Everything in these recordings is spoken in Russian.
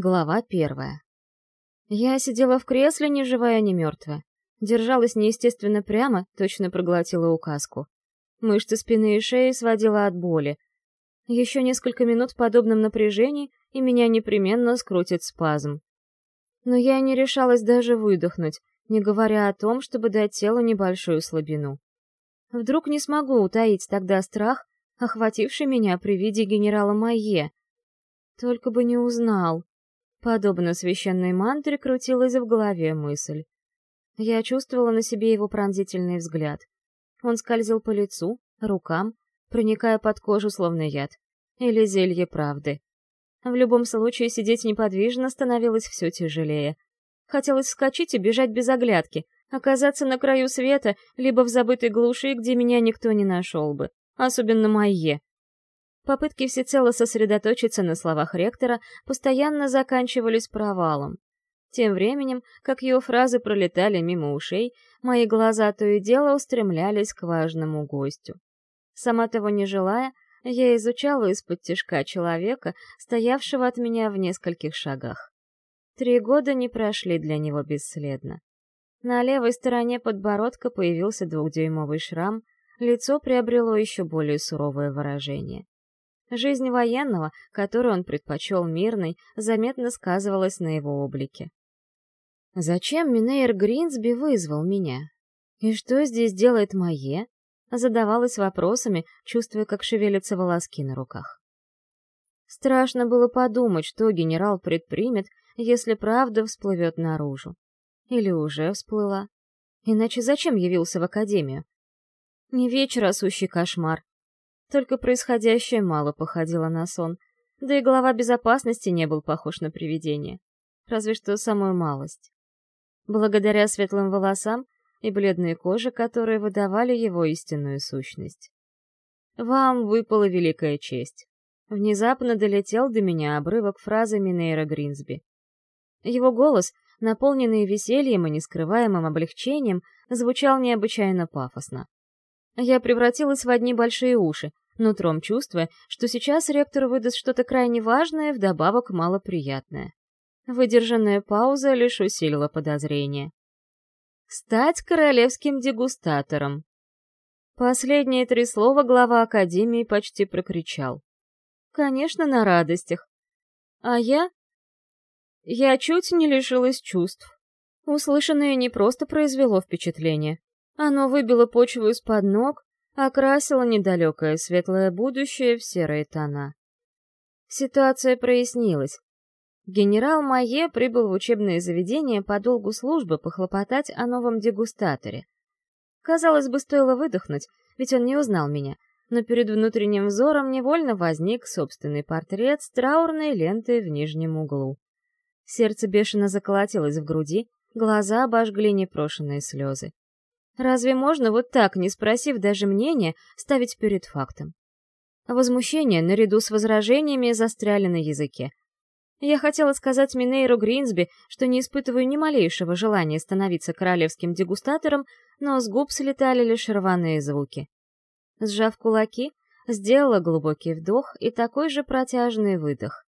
Глава первая. Я сидела в кресле, ни живая, ни мертвая. Держалась неестественно прямо, точно проглотила указку. Мышцы спины и шеи сводила от боли. Еще несколько минут в подобном напряжении, и меня непременно скрутит спазм. Но я не решалась даже выдохнуть, не говоря о том, чтобы дать телу небольшую слабину. Вдруг не смогу утаить тогда страх, охвативший меня при виде генерала Майе. Только бы не узнал. Подобно священной мантре крутилась в голове мысль. Я чувствовала на себе его пронзительный взгляд. Он скользил по лицу, рукам, проникая под кожу словно яд. Или зелье правды. В любом случае сидеть неподвижно становилось все тяжелее. Хотелось вскочить и бежать без оглядки, оказаться на краю света, либо в забытой глуши, где меня никто не нашел бы. Особенно Майе. Попытки всецело сосредоточиться на словах ректора постоянно заканчивались провалом. Тем временем, как ее фразы пролетали мимо ушей, мои глаза то и дело устремлялись к важному гостю. Сама того не желая, я изучала из-под тишка человека, стоявшего от меня в нескольких шагах. Три года не прошли для него бесследно. На левой стороне подбородка появился двухдюймовый шрам, лицо приобрело еще более суровое выражение. Жизнь военного, которую он предпочел мирной, заметно сказывалась на его облике. Зачем Минейр Гринсби вызвал меня? И что здесь делает Мае? Задавалась вопросами, чувствуя, как шевелятся волоски на руках. Страшно было подумать, что генерал предпримет, если правда всплывет наружу. Или уже всплыла. Иначе зачем явился в академию? Не вечер, а сущий кошмар. Только происходящее мало походило на сон, да и глава безопасности не был похож на привидение. Разве что самую малость. Благодаря светлым волосам и бледной коже, которые выдавали его истинную сущность. «Вам выпала великая честь». Внезапно долетел до меня обрывок фразы Минейра Гринсби. Его голос, наполненный весельем и нескрываемым облегчением, звучал необычайно пафосно. Я превратилась в одни большие уши, нутром чувствуя, что сейчас ректор выдаст что-то крайне важное, вдобавок малоприятное. Выдержанная пауза лишь усилила подозрение. «Стать королевским дегустатором!» Последние три слова глава Академии почти прокричал. «Конечно, на радостях. А я? Я чуть не лишилась чувств. Услышанное не просто произвело впечатление. Оно выбило почву из-под ног, окрасило недалекое светлое будущее в серые тона. Ситуация прояснилась. Генерал Майе прибыл в учебное заведение по долгу службы похлопотать о новом дегустаторе. Казалось бы, стоило выдохнуть, ведь он не узнал меня, но перед внутренним взором невольно возник собственный портрет с траурной лентой в нижнем углу. Сердце бешено заколотилось в груди, глаза обожгли непрошенные слезы. Разве можно вот так, не спросив даже мнения, ставить перед фактом? Возмущение, наряду с возражениями, застряли на языке. Я хотела сказать Минейру Гринсби, что не испытываю ни малейшего желания становиться королевским дегустатором, но с губ слетали лишь рваные звуки. Сжав кулаки, сделала глубокий вдох и такой же протяжный выдох.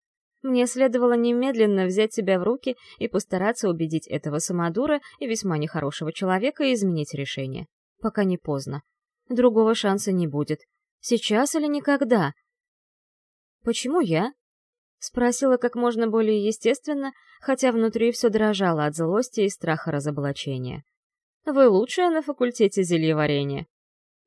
Мне следовало немедленно взять себя в руки и постараться убедить этого самодура и весьма нехорошего человека изменить решение. Пока не поздно. Другого шанса не будет. Сейчас или никогда? «Почему я?» — спросила как можно более естественно, хотя внутри все дрожало от злости и страха разоблачения. «Вы лучшая на факультете зельеварения.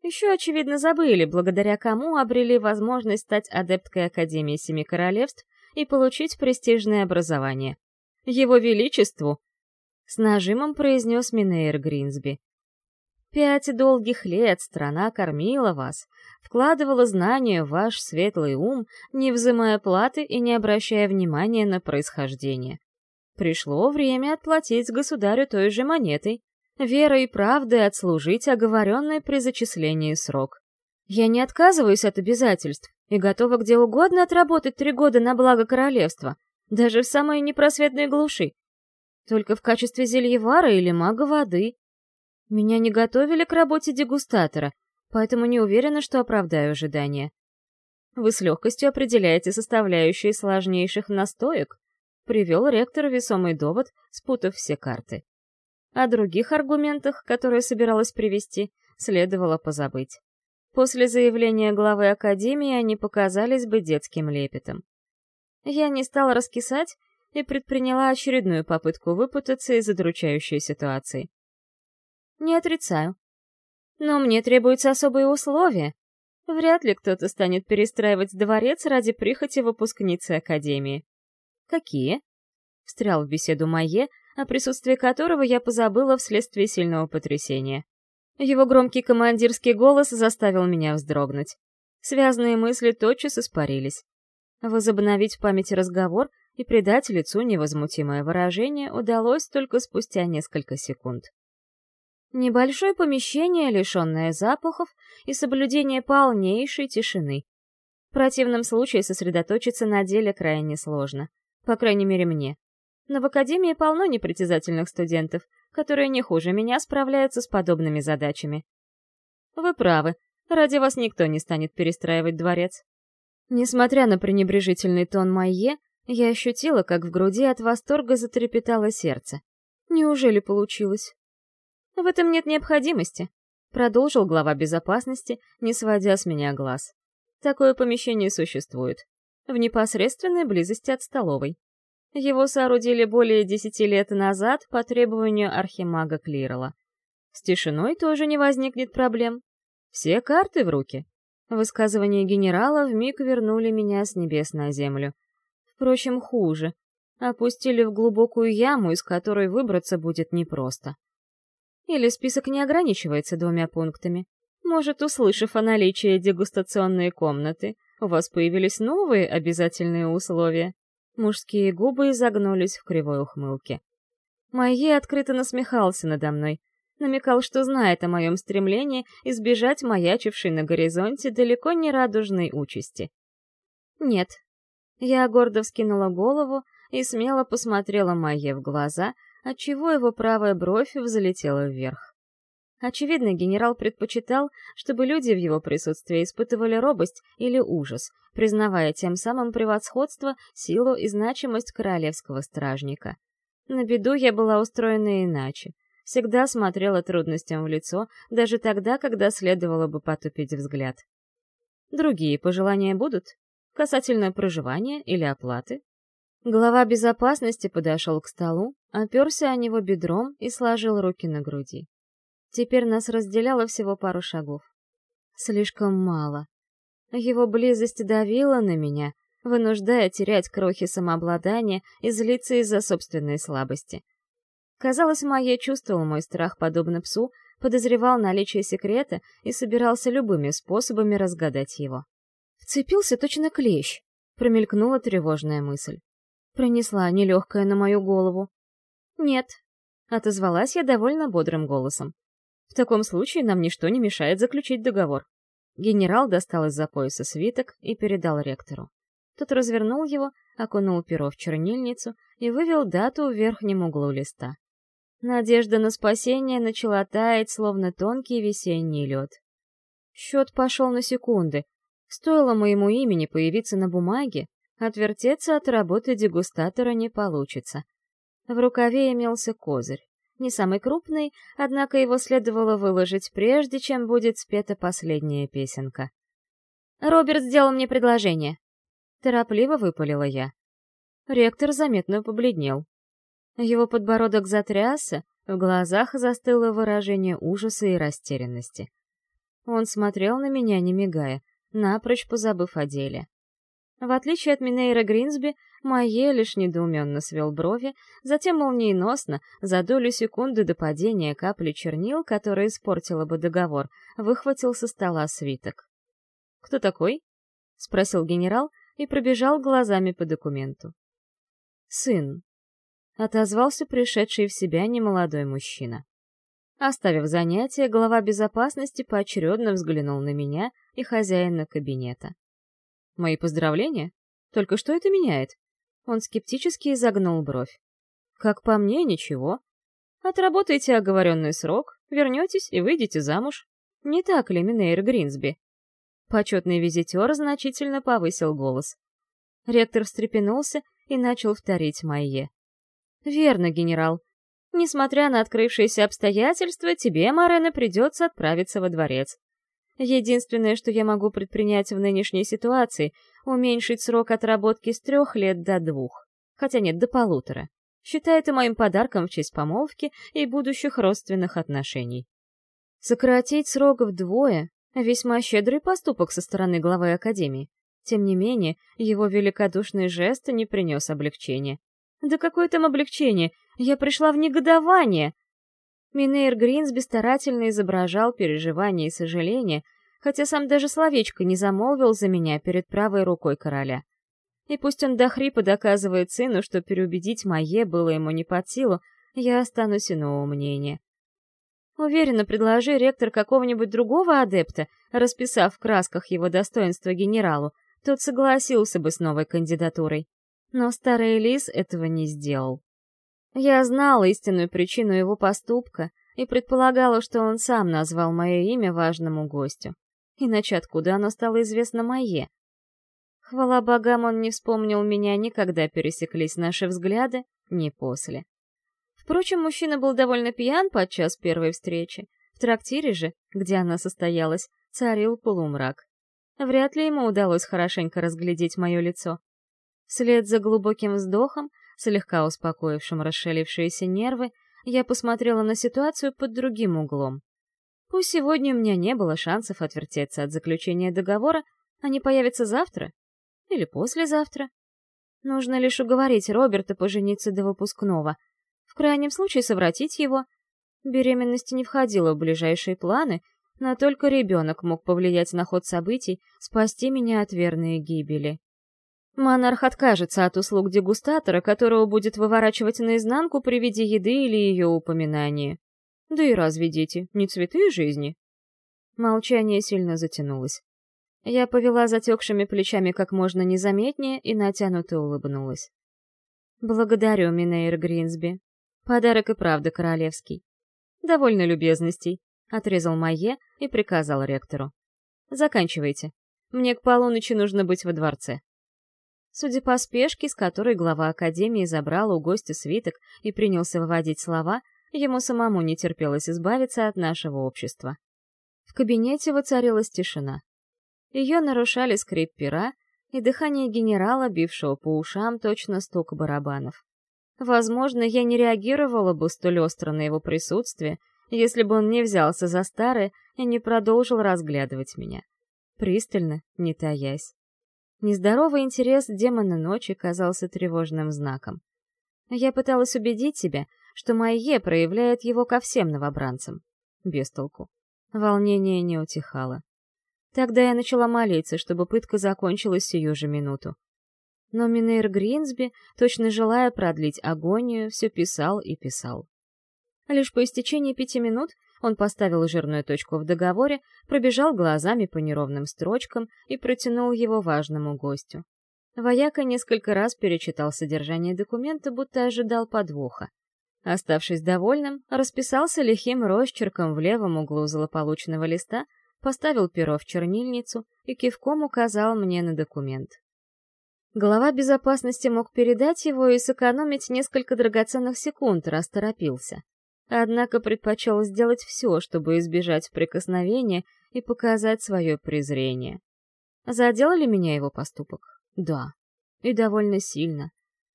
Еще, очевидно, забыли, благодаря кому обрели возможность стать адепткой Академии Семи Королевств и получить престижное образование. Его Величеству!» С нажимом произнес Минейр Гринсби. «Пять долгих лет страна кормила вас, вкладывала знания в ваш светлый ум, не взимая платы и не обращая внимания на происхождение. Пришло время отплатить государю той же монетой, верой и правдой отслужить оговоренный при зачислении срок. Я не отказываюсь от обязательств, и готова где угодно отработать три года на благо королевства, даже в самой непросветной глуши. Только в качестве зельевара или мага воды. Меня не готовили к работе дегустатора, поэтому не уверена, что оправдаю ожидания. Вы с легкостью определяете составляющие сложнейших настоек, привел ректор весомый довод, спутав все карты. О других аргументах, которые собиралась привести, следовало позабыть. После заявления главы Академии они показались бы детским лепетом. Я не стала раскисать и предприняла очередную попытку выпутаться из удручающей ситуации. Не отрицаю. Но мне требуются особые условия. Вряд ли кто-то станет перестраивать дворец ради прихоти выпускницы Академии. Какие? Встрял в беседу Майе, о присутствии которого я позабыла вследствие сильного потрясения. Его громкий командирский голос заставил меня вздрогнуть. Связанные мысли тотчас испарились. Возобновить в памяти разговор и придать лицу невозмутимое выражение удалось только спустя несколько секунд. Небольшое помещение, лишенное запахов и соблюдение полнейшей тишины. В противном случае сосредоточиться на деле крайне сложно. По крайней мере, мне. Но в академии полно непритязательных студентов, которые не хуже меня справляются с подобными задачами. Вы правы, ради вас никто не станет перестраивать дворец. Несмотря на пренебрежительный тон Майе, я ощутила, как в груди от восторга затрепетало сердце. Неужели получилось? В этом нет необходимости, продолжил глава безопасности, не сводя с меня глаз. Такое помещение существует. В непосредственной близости от столовой. Его соорудили более десяти лет назад по требованию архимага Клирола. С тишиной тоже не возникнет проблем. Все карты в руки. Высказывания генерала вмиг вернули меня с небес на землю. Впрочем, хуже. Опустили в глубокую яму, из которой выбраться будет непросто. Или список не ограничивается двумя пунктами. Может, услышав о наличии дегустационной комнаты, у вас появились новые обязательные условия? Мужские губы изогнулись в кривой ухмылке. Майе открыто насмехался надо мной, намекал, что знает о моем стремлении избежать маячившей на горизонте далеко не радужной участи. Нет. Я гордо вскинула голову и смело посмотрела Майе в глаза, отчего его правая бровь взлетела вверх. Очевидно, генерал предпочитал, чтобы люди в его присутствии испытывали робость или ужас, признавая тем самым превосходство, силу и значимость королевского стражника. На беду я была устроена иначе. Всегда смотрела трудностям в лицо, даже тогда, когда следовало бы потупить взгляд. Другие пожелания будут? Касательно проживания или оплаты? Глава безопасности подошел к столу, оперся о него бедром и сложил руки на груди. Теперь нас разделяло всего пару шагов. Слишком мало. Его близость давила на меня, вынуждая терять крохи самообладания и злиться из-за собственной слабости. Казалось, Майя чувствовал мой страх подобно псу, подозревал наличие секрета и собирался любыми способами разгадать его. Вцепился точно клещ, промелькнула тревожная мысль. Пронесла нелегкая на мою голову. «Нет», — отозвалась я довольно бодрым голосом. В таком случае нам ничто не мешает заключить договор. Генерал достал из-за пояса свиток и передал ректору. Тот развернул его, окунул перо в чернильницу и вывел дату в верхнем углу листа. Надежда на спасение начала таять, словно тонкий весенний лед. Счет пошел на секунды. Стоило моему имени появиться на бумаге, отвертеться от работы дегустатора не получится. В рукаве имелся козырь. Не самый крупный, однако его следовало выложить прежде, чем будет спета последняя песенка. «Роберт сделал мне предложение», — торопливо выпалила я. Ректор заметно побледнел. Его подбородок затрясся, в глазах застыло выражение ужаса и растерянности. Он смотрел на меня, не мигая, напрочь позабыв о деле. В отличие от Минейра Гринсби, Майе лишь недоуменно свел брови, затем молниеносно, за долю секунды до падения капли чернил, которая испортила бы договор, выхватил со стола свиток. «Кто такой?» — спросил генерал и пробежал глазами по документу. «Сын», — отозвался пришедший в себя немолодой мужчина. Оставив занятие, глава безопасности поочередно взглянул на меня и хозяина кабинета. «Мои поздравления? Только что это меняет?» Он скептически изогнул бровь. «Как по мне, ничего. Отработайте оговоренный срок, вернетесь и выйдете замуж. Не так ли, Минейр Гринсби?» Почетный визитер значительно повысил голос. Ректор встрепенулся и начал вторить Майе. «Верно, генерал. Несмотря на открывшиеся обстоятельства, тебе, Марена, придется отправиться во дворец. Единственное, что я могу предпринять в нынешней ситуации — уменьшить срок отработки с трех лет до двух. Хотя нет, до полутора. Считай это моим подарком в честь помолвки и будущих родственных отношений. Сократить срок вдвое — весьма щедрый поступок со стороны главы Академии. Тем не менее, его великодушный жест не принес облегчения. Да какое там облегчение? Я пришла в негодование! Минейр Гринсби старательно изображал переживания и сожаления, хотя сам даже словечко не замолвил за меня перед правой рукой короля. И пусть он до хрипа доказывает сыну, что переубедить Майе было ему не под силу, я останусь иного мнения. Уверенно, предложи ректор какого-нибудь другого адепта, расписав в красках его достоинства генералу, тот согласился бы с новой кандидатурой. Но старый лис этого не сделал. Я знала истинную причину его поступка и предполагала, что он сам назвал мое имя важному гостю. Иначе откуда оно стало известно мое? Хвала богам, он не вспомнил меня ни когда пересеклись наши взгляды, ни после. Впрочем, мужчина был довольно пьян подчас первой встречи. В трактире же, где она состоялась, царил полумрак. Вряд ли ему удалось хорошенько разглядеть мое лицо. Вслед за глубоким вздохом Слегка успокоившим расшалившиеся нервы, я посмотрела на ситуацию под другим углом. Пусть сегодня у меня не было шансов отвертеться от заключения договора, они появятся завтра или послезавтра. Нужно лишь уговорить Роберта пожениться до выпускного. В крайнем случае совратить его. Беременность не входила в ближайшие планы, но только ребенок мог повлиять на ход событий, спасти меня от верной гибели. Монарх откажется от услуг дегустатора, которого будет выворачивать наизнанку при виде еды или ее упоминания. Да и разве дети не цветы жизни? Молчание сильно затянулось. Я повела затекшими плечами как можно незаметнее и натянуто улыбнулась. «Благодарю, Минейр Гринсби. Подарок и правда королевский. Довольно любезностей», — отрезал Майе и приказал ректору. «Заканчивайте. Мне к полуночи нужно быть во дворце». Судя по спешке, с которой глава Академии забрал у гостя свиток и принялся выводить слова, ему самому не терпелось избавиться от нашего общества. В кабинете воцарилась тишина. Ее нарушали скрип пера и дыхание генерала, бившего по ушам точно стук барабанов. Возможно, я не реагировала бы столь остро на его присутствие, если бы он не взялся за старое и не продолжил разглядывать меня. Пристально, не таясь. Нездоровый интерес демона ночи казался тревожным знаком. Я пыталась убедить себя, что Майе проявляет его ко всем новобранцам. Без толку. Волнение не утихало. Тогда я начала молиться, чтобы пытка закончилась сию же минуту. Но Минейр Гринсби, точно желая продлить агонию, все писал и писал. Лишь по истечении пяти минут он поставил жирную точку в договоре, пробежал глазами по неровным строчкам и протянул его важному гостю. Вояка несколько раз перечитал содержание документа, будто ожидал подвоха. Оставшись довольным, расписался лихим росчерком в левом углу злополучного листа, поставил перо в чернильницу и кивком указал мне на документ. Глава безопасности мог передать его и сэкономить несколько драгоценных секунд, раз торопился. Однако предпочел сделать все, чтобы избежать прикосновения и показать свое презрение. Задел ли меня его поступок? Да. И довольно сильно.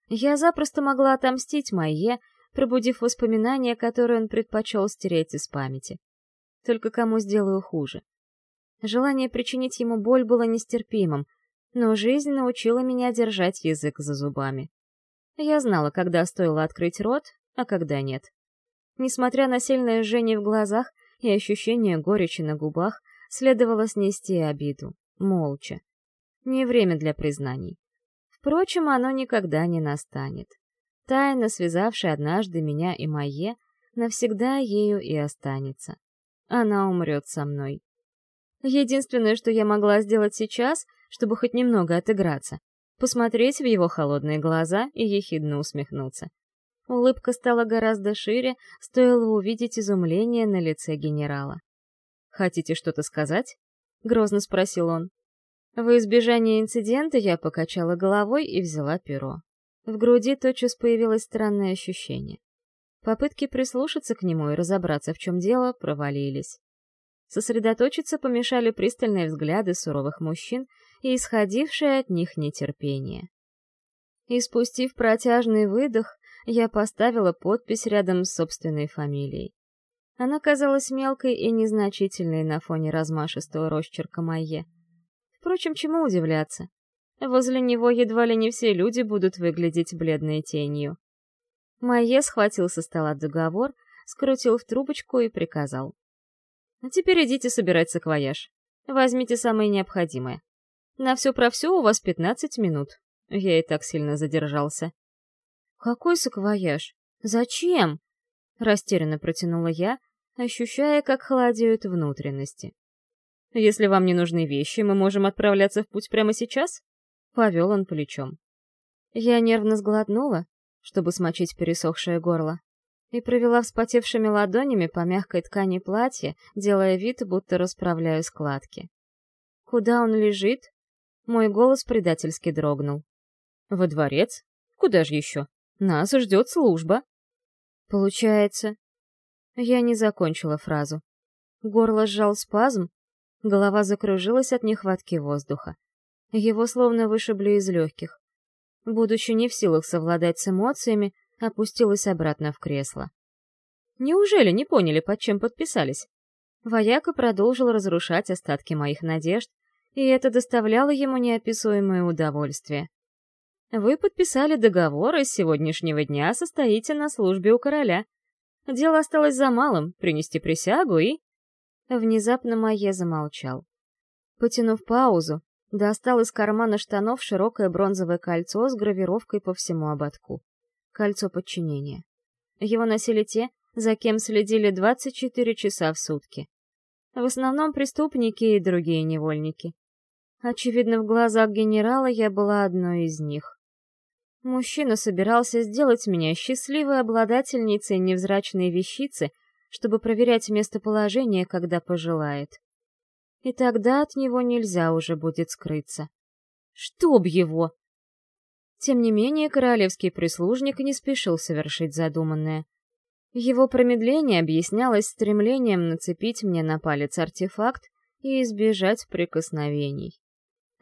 Я запросто могла отомстить Майе, пробудив воспоминания, которые он предпочел стереть из памяти. Только кому сделаю хуже? Желание причинить ему боль было нестерпимым, но жизнь научила меня держать язык за зубами. Я знала, когда стоило открыть рот, а когда нет. Несмотря на сильное жжение в глазах и ощущение горечи на губах, следовало снести обиду, молча. Не время для признаний. Впрочем, оно никогда не настанет. Тайна, связавшая однажды меня и Майе, навсегда ею и останется. Она умрет со мной. Единственное, что я могла сделать сейчас, чтобы хоть немного отыграться, посмотреть в его холодные глаза и ехидно усмехнуться. Улыбка стала гораздо шире, стоило увидеть изумление на лице генерала. «Хотите что-то сказать?» — грозно спросил он. В избежание инцидента я покачала головой и взяла перо. В груди тотчас появилось странное ощущение. Попытки прислушаться к нему и разобраться, в чем дело, провалились. Сосредоточиться помешали пристальные взгляды суровых мужчин и исходившее от них нетерпение. И спустив протяжный выдох, я поставила подпись рядом с собственной фамилией. Она казалась мелкой и незначительной на фоне размашистого росчерка Майе. Впрочем, чему удивляться? Возле него едва ли не все люди будут выглядеть бледной тенью. Майе схватил со стола договор, скрутил в трубочку и приказал. «А теперь идите собирать саквояж. Возьмите самое необходимое. На все про все у вас 15 минут. Я и так сильно задержался». «Какой саквояж? Зачем?» Растерянно протянула я, ощущая, как холодеют внутренности. «Если вам не нужны вещи, мы можем отправляться в путь прямо сейчас?» Повел он плечом. Я нервно сглотнула, чтобы смочить пересохшее горло, и провела вспотевшими ладонями по мягкой ткани платья, делая вид, будто расправляю складки. «Куда он лежит?» Мой голос предательски дрогнул. «Во дворец? Куда же еще? Нас ждет служба». «Получается...» Я не закончила фразу. Горло сжал спазм, голова закружилась от нехватки воздуха. Его словно вышибли из легких. Будучи не в силах совладать с эмоциями, опустилась обратно в кресло. Неужели не поняли, под чем подписались? Вояка продолжил разрушать остатки моих надежд, и это доставляло ему неописуемое удовольствие. Вы подписали договор и с сегодняшнего дня состоите на службе у короля. Дело осталось за малым — принести присягу и...» Внезапно Майе замолчал. Потянув паузу, достал из кармана штанов широкое бронзовое кольцо с гравировкой по всему ободку. Кольцо подчинения. Его носили те, за кем следили 24 часа в сутки. В основном преступники и другие невольники. Очевидно, в глазах генерала я была одной из них. Мужчина собирался сделать меня счастливой обладательницей невзрачной вещицы, чтобы проверять местоположение, когда пожелает. И тогда от него нельзя уже будет скрыться. Чтоб его! Тем не менее, королевский прислужник не спешил совершить задуманное. Его промедление объяснялось стремлением нацепить мне на палец артефакт и избежать прикосновений.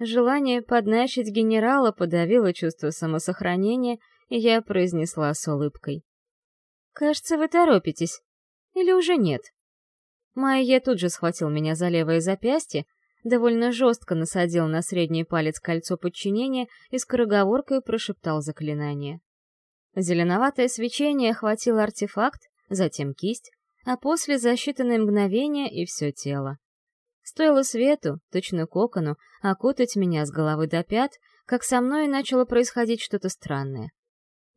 Желание подначить генерала подавило чувство самосохранения, и я произнесла с улыбкой. «Кажется, вы торопитесь. Или уже нет?» Майя тут же схватил меня за левое запястье, довольно жестко насадил на средний палец кольцо подчинения и скороговоркой прошептал заклинание. Зеленоватое свечение охватило артефакт, затем кисть, а после за считанные мгновения и все тело. Стоило свету, точно кокону, окутать меня с головы до пят, как со мной начало происходить что-то странное.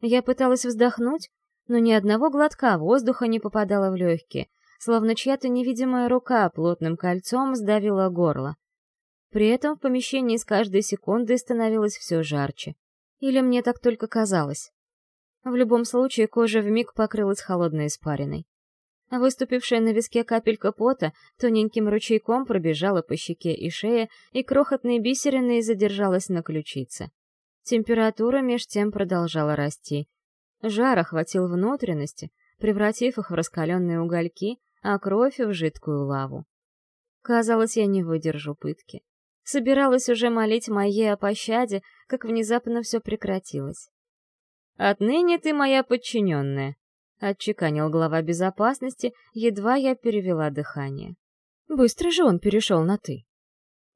Я пыталась вздохнуть, но ни одного глотка воздуха не попадало в легкие, словно чья-то невидимая рука плотным кольцом сдавила горло. При этом в помещении с каждой секундой становилось все жарче. Или мне так только казалось. В любом случае кожа вмиг покрылась холодной испариной. Выступившая на виске капелька пота тоненьким ручейком пробежала по щеке и шее, и крохотной бисериной задержалась на ключице. Температура меж тем продолжала расти. Жар охватил внутренности, превратив их в раскаленные угольки, а кровь в жидкую лаву. Казалось, я не выдержу пытки. Собиралась уже молить Майе о пощаде, как внезапно все прекратилось. «Отныне ты моя подчиненная», — отчеканил глава безопасности, едва я перевела дыхание. Быстро же он перешел на «ты».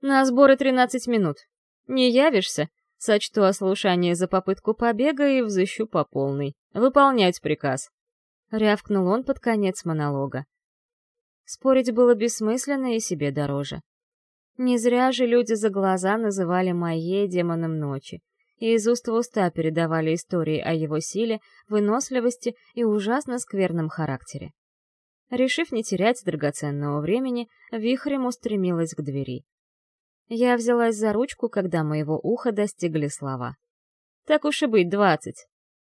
«На сборы тринадцать минут. Не явишься? Сочту ослушание за попытку побега и взыщу по полной. Выполнять приказ». Рявкнул он под конец монолога. Спорить было бессмысленно и себе дороже. Не зря же люди за глаза называли моей демоном ночи и из уст в уста передавали истории о его силе, выносливости и ужасно скверном характере. Решив не терять драгоценного времени, вихрем устремилась к двери. Я взялась за ручку, когда моего уха достигли слова. «Так уж и быть, двадцать.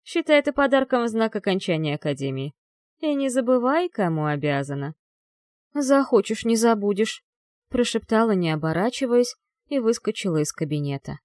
Считай это подарком в знак окончания Академии. И не забывай, кому обязана». «Захочешь, не забудешь», — прошептала, не оборачиваясь, и выскочила из кабинета.